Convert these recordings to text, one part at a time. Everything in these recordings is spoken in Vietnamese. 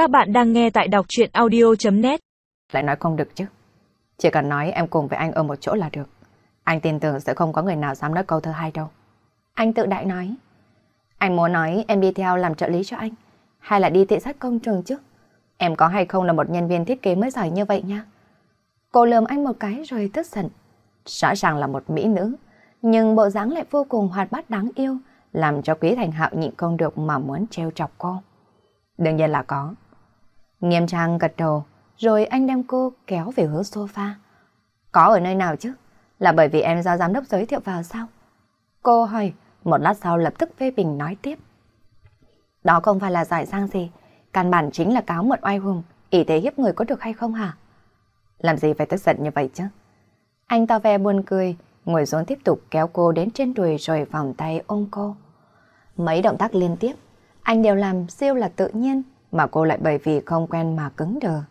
Các bạn đang nghe tại đọc chuyện audio.net Lại nói không được chứ. Chỉ cần nói em cùng với anh ở một chỗ là được. Anh tin tưởng sẽ không có người nào dám nói câu thứ hai đâu. Anh tự đại nói. Anh muốn nói em đi theo làm trợ lý cho anh. Hay là đi thị sát công trường chứ? Em có hay không là một nhân viên thiết kế mới giỏi như vậy nha. Cô lườm anh một cái rồi tức giận. Rõ ràng là một mỹ nữ, nhưng bộ dáng lại vô cùng hoạt bát đáng yêu, làm cho Quý Thành Hạo nhịn không được mà muốn treo chọc cô. Đương nhiên là có. Nghiêm trang gật đầu, rồi anh đem cô kéo về hướng sofa. Có ở nơi nào chứ? Là bởi vì em do giám đốc giới thiệu vào sao? Cô hỏi, một lát sau lập tức phê bình nói tiếp. Đó không phải là giải sang gì, căn bản chính là cáo mượn oai hùng, ý thế hiếp người có được hay không hả? Làm gì phải tức giận như vậy chứ? Anh tỏ vẻ buồn cười, ngồi xuống tiếp tục kéo cô đến trên đùi rồi vòng tay ôm cô. Mấy động tác liên tiếp, anh đều làm siêu là tự nhiên, mà cô lại bởi vì không quen mà cứng đờ.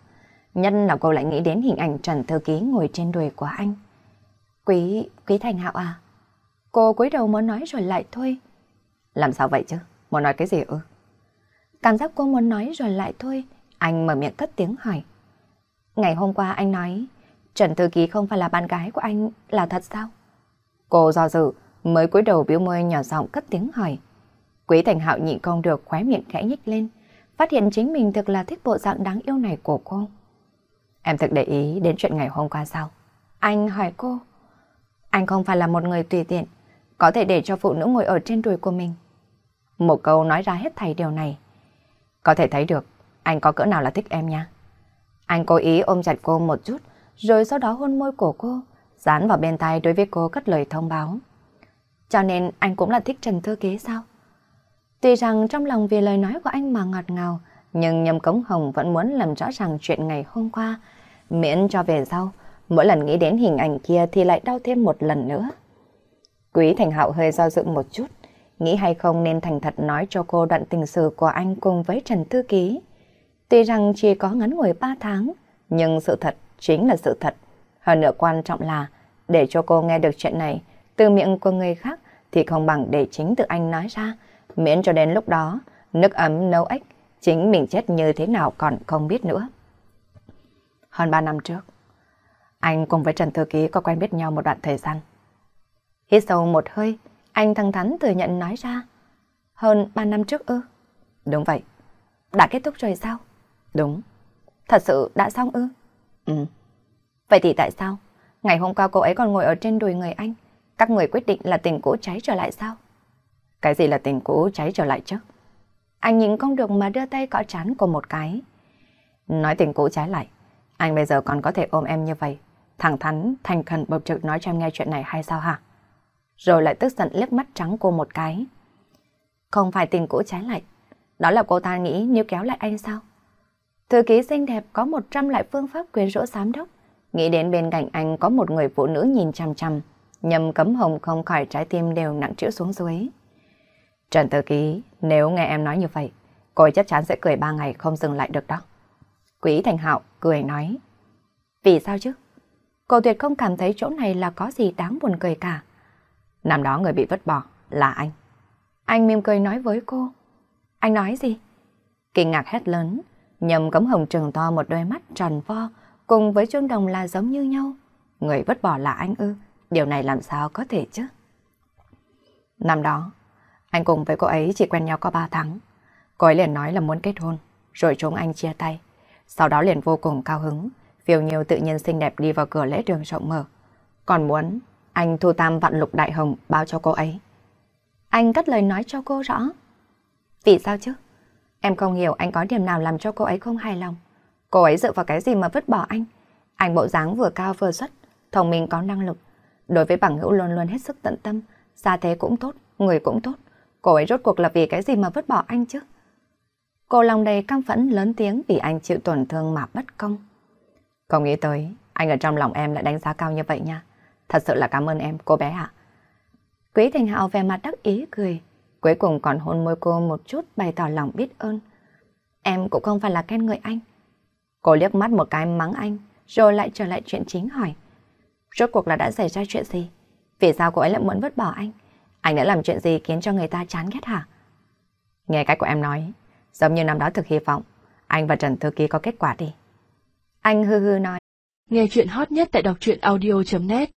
Nhân là cô lại nghĩ đến hình ảnh Trần Thư Ký ngồi trên đùi của anh. Quý, Quý Thành Hạo à? Cô cúi đầu muốn nói rồi lại thôi. Làm sao vậy chứ? Muốn nói cái gì ư? Cảm giác cô muốn nói rồi lại thôi. Anh mở miệng cất tiếng hỏi. Ngày hôm qua anh nói Trần Thư Ký không phải là bạn gái của anh là thật sao? Cô do dự mới cúi đầu biểu môi nhỏ giọng cất tiếng hỏi. Quý Thành Hạo nhịn con được khóe miệng khẽ nhích lên, phát hiện chính mình thực là thích bộ dạng đáng yêu này của cô. Em thực để ý đến chuyện ngày hôm qua sao? Anh hỏi cô. Anh không phải là một người tùy tiện, có thể để cho phụ nữ ngồi ở trên đùi của mình. Một câu nói ra hết thầy điều này. Có thể thấy được, anh có cỡ nào là thích em nha. Anh cố ý ôm chặt cô một chút, rồi sau đó hôn môi của cô, dán vào bên tai đối với cô cất lời thông báo. Cho nên anh cũng là thích Trần Thư Kế sao? Tuy rằng trong lòng vì lời nói của anh mà ngọt ngào, nhưng Nhâm Cống Hồng vẫn muốn làm rõ ràng chuyện ngày hôm qua, miễn cho về sau, mỗi lần nghĩ đến hình ảnh kia thì lại đau thêm một lần nữa. Quý Thành Hạo hơi do dự một chút, nghĩ hay không nên thành thật nói cho cô đoạn tình sử của anh cùng với Trần Thư Ký. Tuy rằng chỉ có ngắn ngủi 3 tháng, nhưng sự thật chính là sự thật. Hơn nữa quan trọng là, để cho cô nghe được chuyện này từ miệng của người khác thì không bằng để chính từ anh nói ra, miễn cho đến lúc đó, nước ấm nấu ếch, chính mình chết như thế nào còn không biết nữa. Hơn 3 năm trước, anh cùng với Trần Thư Ký có quen biết nhau một đoạn thời gian. Hít sâu một hơi, anh thẳng thắn thừa nhận nói ra. Hơn 3 năm trước ư? Đúng vậy. Đã kết thúc rồi sao? Đúng. Thật sự đã xong ư? Ừ. Vậy thì tại sao? Ngày hôm qua cô ấy còn ngồi ở trên đùi người anh. Các người quyết định là tình cũ cháy trở lại sao? Cái gì là tình cũ cháy trở lại chứ? Anh nhìn không được mà đưa tay cọ chán cô một cái. Nói tình cũ trái lại, anh bây giờ còn có thể ôm em như vậy. Thẳng thắn, thành khẩn bộc trực nói cho em nghe chuyện này hay sao hả? Rồi lại tức giận liếc mắt trắng cô một cái. Không phải tình cũ trái lại, đó là cô ta nghĩ nếu kéo lại anh sao? Thư ký xinh đẹp có 100 loại phương pháp quyến rũ giám đốc. Nghĩ đến bên cạnh anh có một người phụ nữ nhìn chằm chằm, nhầm cấm hồng không khỏi trái tim đều nặng trĩu xuống dưới. Trần Tử ký, nếu nghe em nói như vậy, cô chắc chắn sẽ cười ba ngày không dừng lại được đó. Quý Thành Hạo cười nói. Vì sao chứ? Cô tuyệt không cảm thấy chỗ này là có gì đáng buồn cười cả. Năm đó người bị vứt bỏ là anh. Anh mỉm cười nói với cô. Anh nói gì? Kinh ngạc hét lớn, nhầm cấm hồng trừng to một đôi mắt tròn vo, cùng với chuông đồng là giống như nhau. Người vứt bỏ là anh ư, điều này làm sao có thể chứ? Năm đó, anh cùng với cô ấy chỉ quen nhau có 3 tháng. Cô ấy liền nói là muốn kết hôn, rồi chúng anh chia tay. Sau đó liền vô cùng cao hứng, phiêu nhiều tự nhiên xinh đẹp đi vào cửa lễ đường rộng mở. Còn muốn anh thu tam vạn lục đại hồng báo cho cô ấy. Anh cất lời nói cho cô rõ. Vì sao chứ? Em không hiểu anh có điểm nào làm cho cô ấy không hài lòng. Cô ấy dựa vào cái gì mà vứt bỏ anh? Anh bộ dáng vừa cao vừa xuất, thông minh có năng lực. Đối với bằng hữu luôn luôn hết sức tận tâm, gia thế cũng tốt, người cũng tốt. Cô ấy rốt cuộc là vì cái gì mà vứt bỏ anh chứ? Cô lòng đầy căm phẫn lớn tiếng vì anh chịu tổn thương mà bất công. Không nghĩ tới, anh ở trong lòng em lại đánh giá cao như vậy nha. Thật sự là cảm ơn em, cô bé ạ. Quý Thành Hạo về mặt đắc ý cười, cuối cùng còn hôn môi cô một chút bày tỏ lòng biết ơn. Em cũng không phải là khen người anh. Cô liếc mắt một cái mắng anh, rồi lại trở lại chuyện chính hỏi. Rốt cuộc là đã xảy ra chuyện gì? Vì sao cô ấy lại muốn vứt bỏ anh? Anh đã làm chuyện gì khiến cho người ta chán ghét hả? Nghe cách của em nói, giống như năm đó thực hy vọng, Anh và Trần Thư Ký có kết quả đi. Anh hư hư nói. Nghe chuyện hot nhất tại đọc truyện audio.net